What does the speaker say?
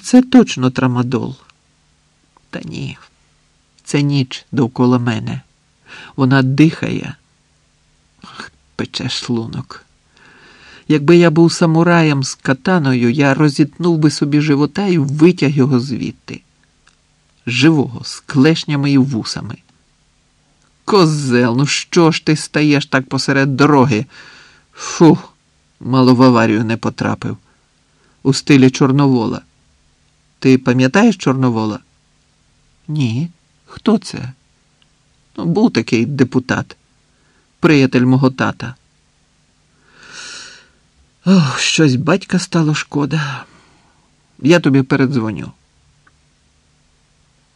це точно трамадол. Та ні, це ніч довкола мене. Вона дихає, пече шлунок. Якби я був самураєм з катаною, я розітнув би собі живота і витяг його звідти. Живого, з клешнями і вусами. Козел, ну що ж ти стаєш так посеред дороги? Фух, мало в аварію не потрапив. У стилі Чорновола. Ти пам'ятаєш Чорновола? Ні. Хто це? Ну, був такий депутат, приятель мого тата. Ох, щось батька стало шкода. Я тобі передзвоню.